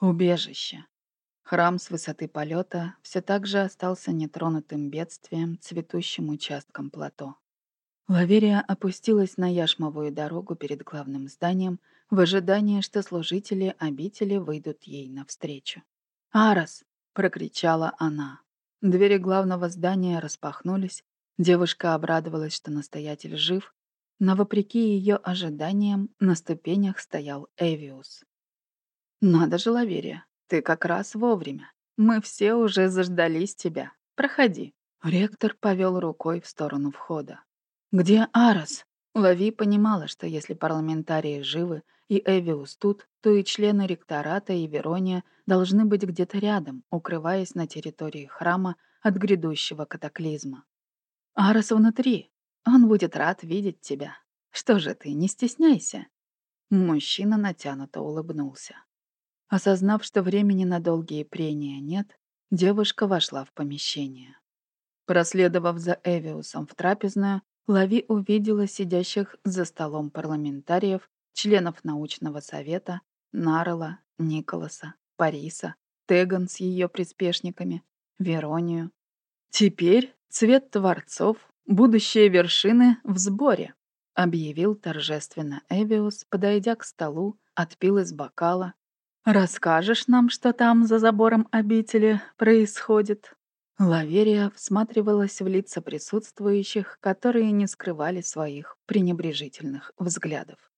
Убежище. Храм с высоты полета все так же остался нетронутым бедствием, цветущим участком плато. Лаверия опустилась на яшмовую дорогу перед главным зданием в ожидании, что служители обители выйдут ей навстречу. «Арас!» — прокричала она. Двери главного здания распахнулись. Девушка обрадовалась, что настоятель жив, но, вопреки ее ожиданиям, на ступенях стоял Эвиус. «Надо же, Лаверия, ты как раз вовремя. Мы все уже заждались тебя. Проходи». Ректор повел рукой в сторону входа. «Где Арас?» Лави понимала, что если парламентарии живы и Эвиус тут, то и члены ректората и Верония должны быть где-то рядом, укрываясь на территории храма от грядущего катаклизма. «Арас внутри. Он будет рад видеть тебя. Что же ты, не стесняйся». Мужчина натянуто улыбнулся. Осознав, что времени на долгие прения нет, девушка вошла в помещение. Проследовав за Эвиусом в трапезную, Лави увидела сидящих за столом парламентариев, членов научного совета, Нарла, Николаса, Париса, Теган с ее приспешниками, Веронию. Теперь цвет творцов, будущие вершины в сборе, объявил торжественно Эвиус, подойдя к столу, отпил из бокала, «Расскажешь нам, что там за забором обители происходит?» Лаверия всматривалась в лица присутствующих, которые не скрывали своих пренебрежительных взглядов.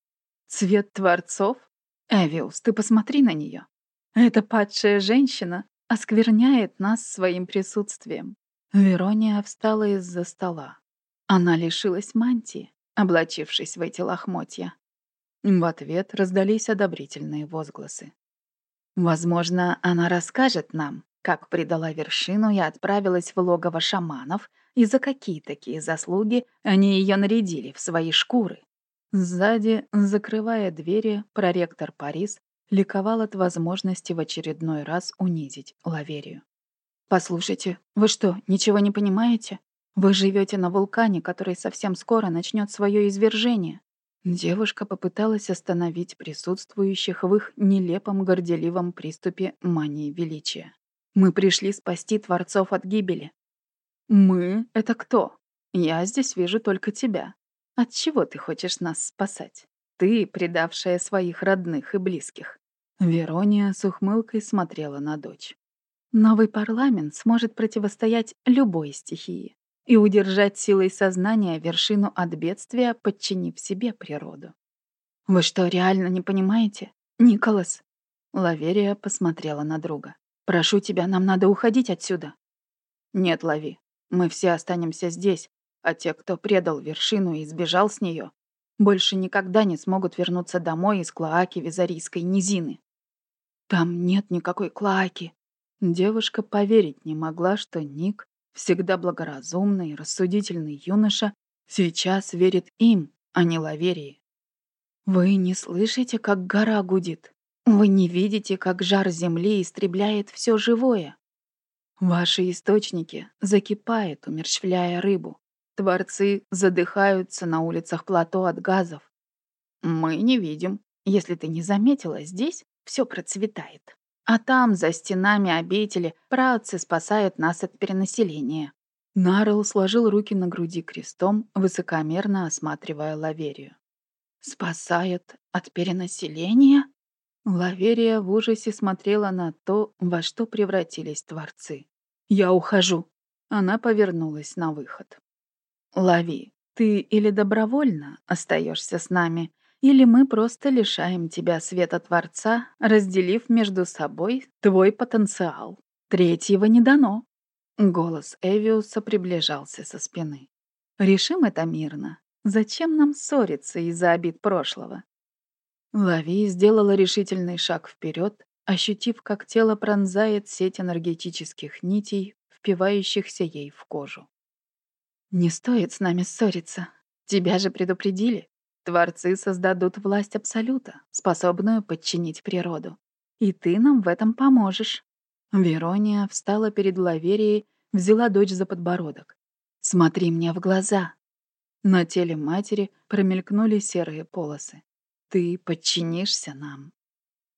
«Цвет творцов? Эвиус, ты посмотри на нее. Эта падшая женщина оскверняет нас своим присутствием». Верония встала из-за стола. Она лишилась мантии, облачившись в эти лохмотья. В ответ раздались одобрительные возгласы. Возможно, она расскажет нам, как предала вершину и отправилась в логово шаманов, и за какие такие заслуги они ее нарядили в свои шкуры. Сзади, закрывая двери, проректор Парис ликовал от возможности в очередной раз унизить Лаверию. «Послушайте, вы что, ничего не понимаете? Вы живете на вулкане, который совсем скоро начнет свое извержение. Девушка попыталась остановить присутствующих в их нелепом горделивом приступе мании величия. «Мы пришли спасти Творцов от гибели». «Мы — это кто? Я здесь вижу только тебя. От чего ты хочешь нас спасать? Ты, предавшая своих родных и близких». Верония с ухмылкой смотрела на дочь. «Новый парламент сможет противостоять любой стихии и удержать силой сознания вершину от бедствия, подчинив себе природу. «Вы что, реально не понимаете? Николас?» Лаверия посмотрела на друга. «Прошу тебя, нам надо уходить отсюда». «Нет, Лави, мы все останемся здесь, а те, кто предал вершину и сбежал с нее, больше никогда не смогут вернуться домой из Клоаки Визарийской низины». «Там нет никакой Клоаки». Девушка поверить не могла, что Ник всегда благоразумный, рассудительный юноша, сейчас верит им, а не Лаверии. Вы не слышите, как гора гудит? Вы не видите, как жар земли истребляет все живое? Ваши источники закипают, умерщвляя рыбу. Творцы задыхаются на улицах плато от газов. Мы не видим. Если ты не заметила, здесь все процветает. А там, за стенами обители, праотцы спасают нас от перенаселения. Нарл сложил руки на груди крестом, высокомерно осматривая Лаверию. «Спасают от перенаселения?» Лаверия в ужасе смотрела на то, во что превратились творцы. «Я ухожу!» Она повернулась на выход. «Лави, ты или добровольно остаешься с нами, или мы просто лишаем тебя света Творца, разделив между собой твой потенциал. Третьего не дано». Голос Эвиуса приближался со спины. «Решим это мирно. Зачем нам ссориться из-за обид прошлого?» Лави сделала решительный шаг вперед, ощутив, как тело пронзает сеть энергетических нитей, впивающихся ей в кожу. «Не стоит с нами ссориться. Тебя же предупредили. Творцы создадут власть Абсолюта, способную подчинить природу. И ты нам в этом поможешь». Верония встала перед Лаверией, взяла дочь за подбородок. «Смотри мне в глаза». На теле матери промелькнули серые полосы. «Ты подчинишься нам».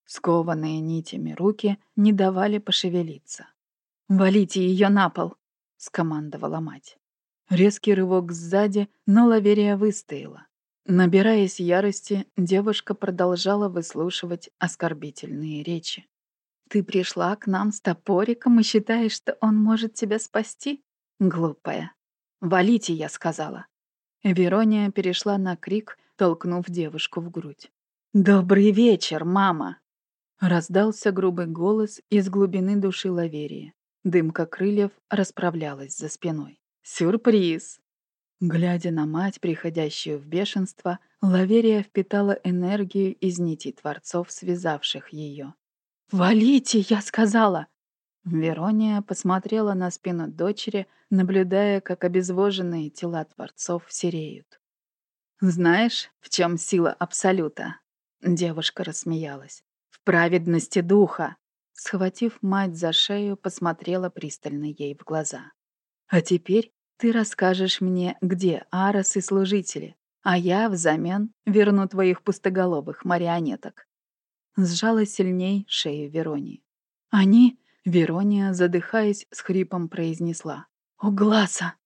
Скованные нитями руки не давали пошевелиться. «Валите ее на пол!» — скомандовала мать. Резкий рывок сзади, но Лаверия выстояла. Набираясь ярости, девушка продолжала выслушивать оскорбительные речи. «Ты пришла к нам с топориком и считаешь, что он может тебя спасти? Глупая. Валите, я сказала». Верония перешла на крик, толкнув девушку в грудь. «Добрый вечер, мама!» Раздался грубый голос из глубины души Лаверии. Дымка крыльев расправлялась за спиной. «Сюрприз!» Глядя на мать, приходящую в бешенство, Лаверия впитала энергию из нитей творцов, связавших ее. «Валите, я сказала!» Верония посмотрела на спину дочери, наблюдая, как обезвоженные тела творцов сереют. «Знаешь, в чем сила Абсолюта?» Девушка рассмеялась. «В праведности духа!» Схватив мать за шею, посмотрела пристально ей в глаза. «А теперь ты расскажешь мне, где Арос и служители, а я взамен верну твоих пустоголовых марионеток». Сжала сильней шею Веронии. «Они...» — Верония, задыхаясь, с хрипом произнесла. «У глаза!»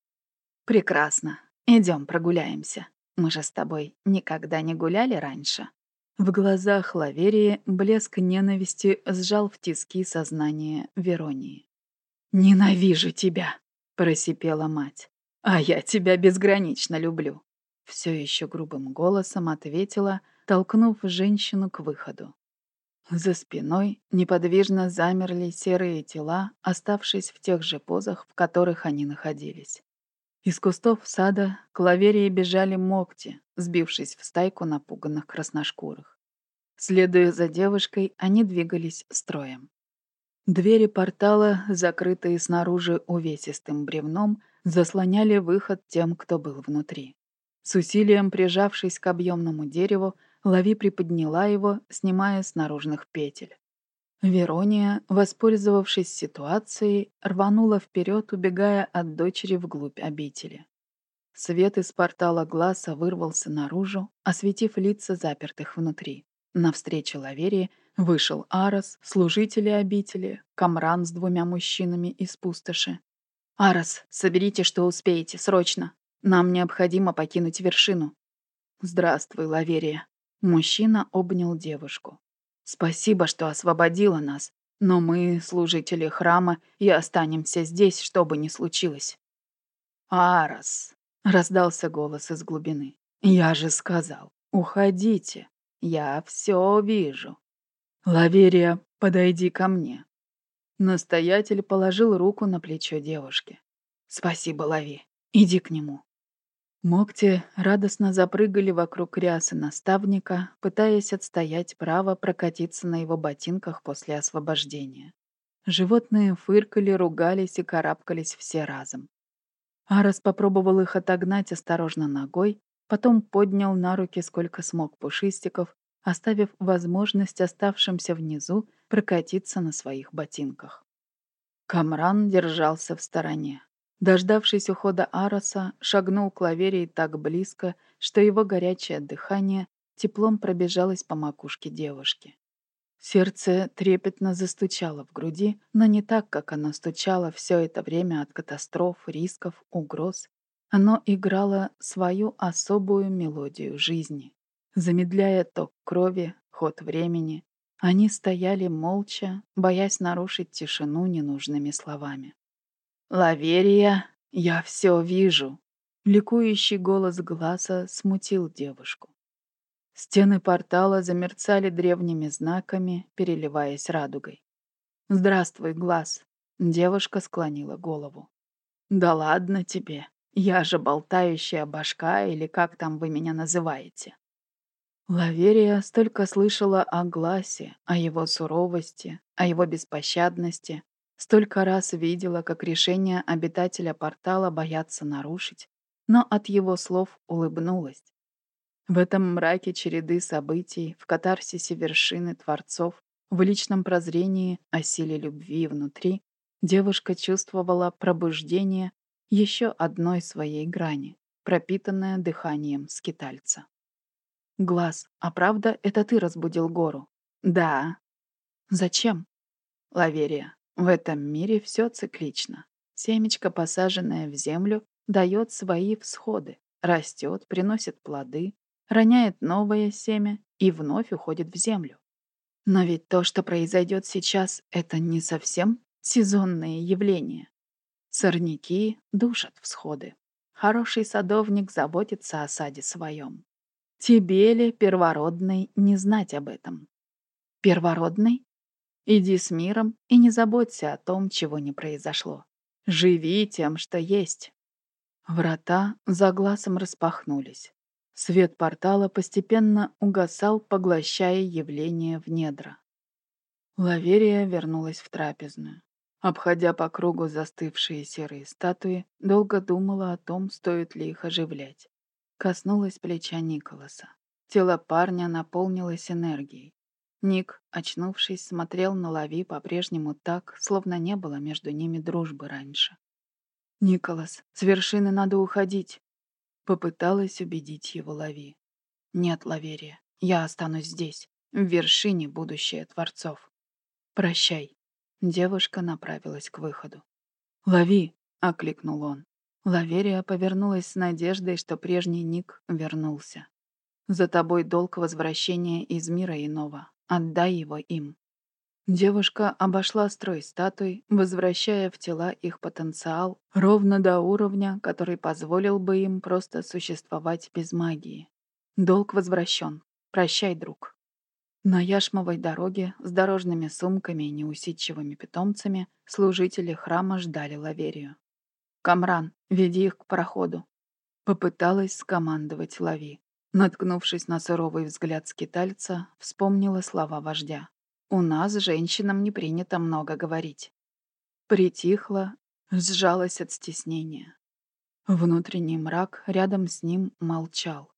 «Прекрасно. Идем прогуляемся. Мы же с тобой никогда не гуляли раньше». В глазах Лаверии блеск ненависти сжал в тиски сознание Веронии. «Ненавижу тебя!» — просипела мать. «А я тебя безгранично люблю!» Все еще грубым голосом ответила, толкнув женщину к выходу. За спиной неподвижно замерли серые тела, оставшись в тех же позах, в которых они находились. Из кустов сада к лаверии бежали мокти, сбившись в стайку напуганных красношкурых. Следуя за девушкой, они двигались строем. Двери портала, закрытые снаружи увесистым бревном, заслоняли выход тем, кто был внутри. С усилием прижавшись к объемному дереву, Лави приподняла его, снимая с наружных петель. Верония, воспользовавшись ситуацией, рванула вперед, убегая от дочери вглубь обители. Свет из портала глаза вырвался наружу, осветив лица запертых внутри. Навстречу Лаверии вышел Арос, служители обители, Камран с двумя мужчинами из пустоши. «Арос, соберите, что успеете, срочно. Нам необходимо покинуть вершину». «Здравствуй, Лаверия». Мужчина обнял девушку. Спасибо, что освободила нас, но мы, служители храма, и останемся здесь, что бы ни случилось. Арас, раздался голос из глубины. Я же сказал, уходите. Я все вижу. Лаверия, подойди ко мне. Настоятель положил руку на плечо девушки. Спасибо, Лави. Иди к нему. Мокти радостно запрыгали вокруг рясы наставника, пытаясь отстоять право прокатиться на его ботинках после освобождения. Животные фыркали, ругались и карабкались все разом. Арас попробовал их отогнать осторожно ногой, потом поднял на руки сколько смог пушистиков, оставив возможность оставшимся внизу прокатиться на своих ботинках. Камран держался в стороне. Дождавшись ухода Ароса, шагнул к Лаверии так близко, что его горячее дыхание теплом пробежалось по макушке девушки. Сердце трепетно застучало в груди, но не так, как оно стучало все это время от катастроф, рисков, угроз. Оно играло свою особую мелодию жизни. Замедляя ток крови, ход времени, они стояли молча, боясь нарушить тишину ненужными словами. «Лаверия, я все вижу!» Ликующий голос глаза смутил девушку. Стены портала замерцали древними знаками, переливаясь радугой. «Здравствуй, глаз!» Девушка склонила голову. «Да ладно тебе, я же болтающая башка, или как там вы меня называете?» Лаверия столько слышала о Гласе, о его суровости, о его беспощадности, Столько раз видела, как решение обитателя портала боятся нарушить, но от его слов улыбнулась. В этом мраке череды событий, в катарсисе вершины творцов, в личном прозрении о силе любви внутри, девушка чувствовала пробуждение еще одной своей грани, пропитанное дыханием скитальца. «Глаз, а правда, это ты разбудил гору?» «Да, Зачем? Лаверия, в этом мире все циклично. Семечко, посаженное в землю, дает свои всходы, растет, приносит плоды, роняет новое семя и вновь уходит в землю. Но ведь то, что произойдет сейчас, это не совсем сезонные явления. Сорняки душат всходы. Хороший садовник заботится о саде своем. Тебе ли, первородный, не знать об этом? Первородный? Иди с миром и не заботься о том, чего не произошло. Живи тем, что есть. Врата за глазом распахнулись. Свет портала постепенно угасал, поглощая явление в недра. Лаверия вернулась в трапезную. Обходя по кругу застывшие серые статуи, долго думала о том, стоит ли их оживлять. Коснулась плеча Николаса. Тело парня наполнилось энергией. Ник, очнувшись, смотрел на Лави по-прежнему так, словно не было между ними дружбы раньше. «Николас, с вершины надо уходить!» Попыталась убедить его Лави. «Нет, Лаверия, я останусь здесь, в вершине будущее Творцов. Прощай». Девушка направилась к выходу. «Лови!» — окликнул он. Лаверия повернулась с надеждой, что прежний Ник вернулся. «За тобой долг возвращения из мира иного. Отдай его им». Девушка обошла строй статуй, возвращая в тела их потенциал ровно до уровня, который позволил бы им просто существовать без магии. Долг возвращен. Прощай, друг. На яшмовой дороге с дорожными сумками и неусидчивыми питомцами служители храма ждали Лаверию. «Камран, веди их к проходу». Попыталась скомандовать Лави. Наткнувшись на суровый взгляд скитальца, вспомнила слова вождя. У нас, женщинам, не принято много говорить. Притихла, сжалась от стеснения. Внутренний мрак рядом с ним молчал.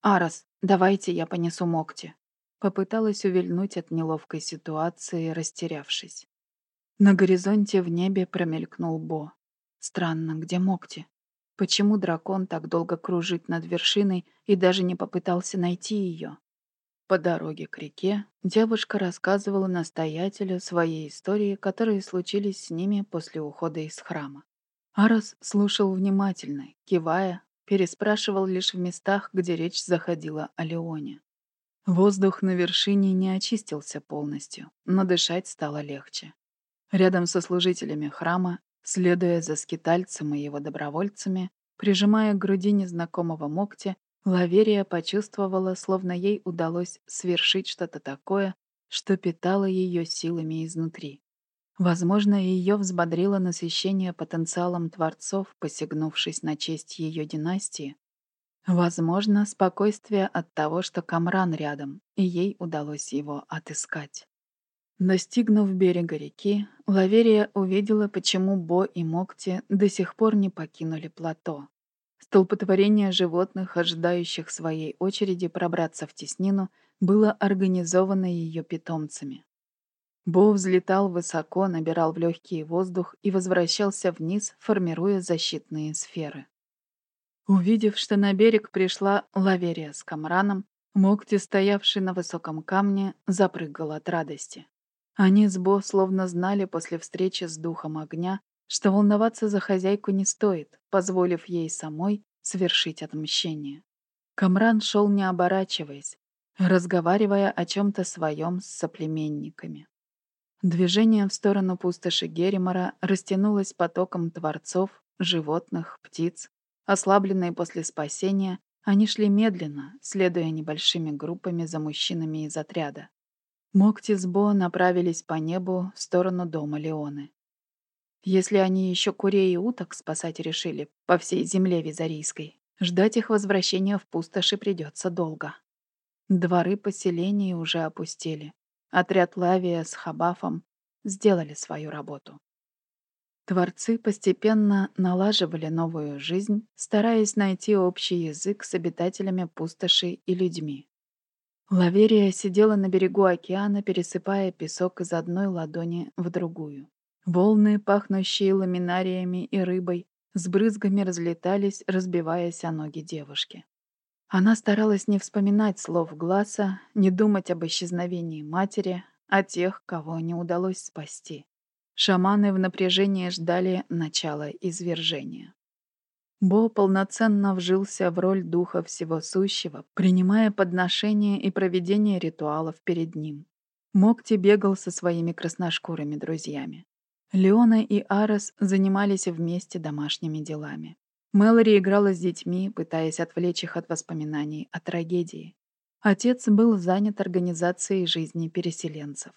«Арас, давайте я понесу Мокти». Попыталась увильнуть от неловкой ситуации, растерявшись. На горизонте в небе промелькнул Бо. Странно, где Мокти? Почему дракон так долго кружит над вершиной и даже не попытался найти ее? По дороге к реке девушка рассказывала настоятелю свои истории, которые случились с ними после ухода из храма. Арос слушал внимательно, кивая, переспрашивал лишь в местах, где речь заходила о Леоне. Воздух на вершине не очистился полностью, но дышать стало легче. Рядом со служителями храма, следуя за скитальцем и его добровольцами, прижимая к груди незнакомого Мокти, Лаверия почувствовала, словно ей удалось свершить что-то такое, что питало ее силами изнутри. Возможно, ее взбодрило насыщение потенциалом творцов, посягнувшись на честь ее династии. Возможно, спокойствие от того, что Камран рядом, и ей удалось его отыскать. Достигнув берега реки, Лаверия увидела, почему Бо и Мокти до сих пор не покинули плато. Столпотворение животных, ожидающих своей очереди пробраться в теснину, было организовано ее питомцами. Бо взлетал высоко, набирал в легкий воздух и возвращался вниз, формируя защитные сферы. Увидев, что на берег пришла Лаверия с Камраном, Мокти, стоявший на высоком камне, запрыгал от радости. Они с Бо словно знали после встречи с духом огня, что волноваться за хозяйку не стоит, позволив ей самой совершить отмщение. Камран шел не оборачиваясь, разговаривая о чем-то своем с соплеменниками. Движение в сторону пустоши Геримора растянулось потоком творцов, животных, птиц. Ослабленные после спасения, они шли медленно, следуя небольшими группами за мужчинами из отряда. Мокти с Бо направились по небу в сторону дома Леоны. Если они еще курей и уток спасать решили по всей земле Визарийской, ждать их возвращения в пустоши придется долго. Дворы поселений уже опустели. Отряд Лавия с Хабафом сделали свою работу. Творцы постепенно налаживали новую жизнь, стараясь найти общий язык с обитателями пустоши и людьми. Лаверия сидела на берегу океана, пересыпая песок из одной ладони в другую. Волны, пахнущие ламинариями и рыбой, с брызгами разлетались, разбиваясь о ноги девушки. Она старалась не вспоминать слов Гласа, не думать об исчезновении матери, о тех, кого не удалось спасти. Шаманы в напряжении ждали начала извержения. Бо полноценно вжился в роль духа всего сущего, принимая подношения и проведение ритуалов перед ним. Мокти бегал со своими красношкурыми друзьями. Леона и Арес занимались вместе домашними делами. Мэлори играла с детьми, пытаясь отвлечь их от воспоминаний о трагедии. Отец был занят организацией жизни переселенцев.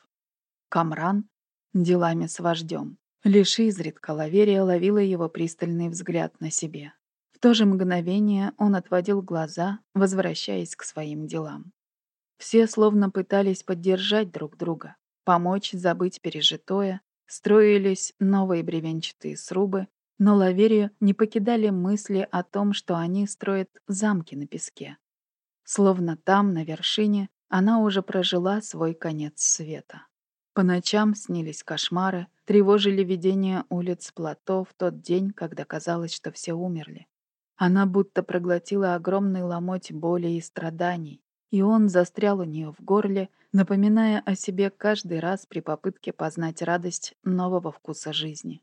Камран — делами с вождем. Лишь изредка Лаверия ловила его пристальный взгляд на себе. В то же мгновение он отводил глаза, возвращаясь к своим делам. Все словно пытались поддержать друг друга, помочь забыть пережитое, строились новые бревенчатые срубы, но Лаверию не покидали мысли о том, что они строят замки на песке. Словно там, на вершине, она уже прожила свой конец света. По ночам снились кошмары, тревожили видение улиц плато в тот день, когда казалось, что все умерли. Она будто проглотила огромный ломоть боли и страданий, и он застрял у нее в горле, напоминая о себе каждый раз при попытке познать радость нового вкуса жизни.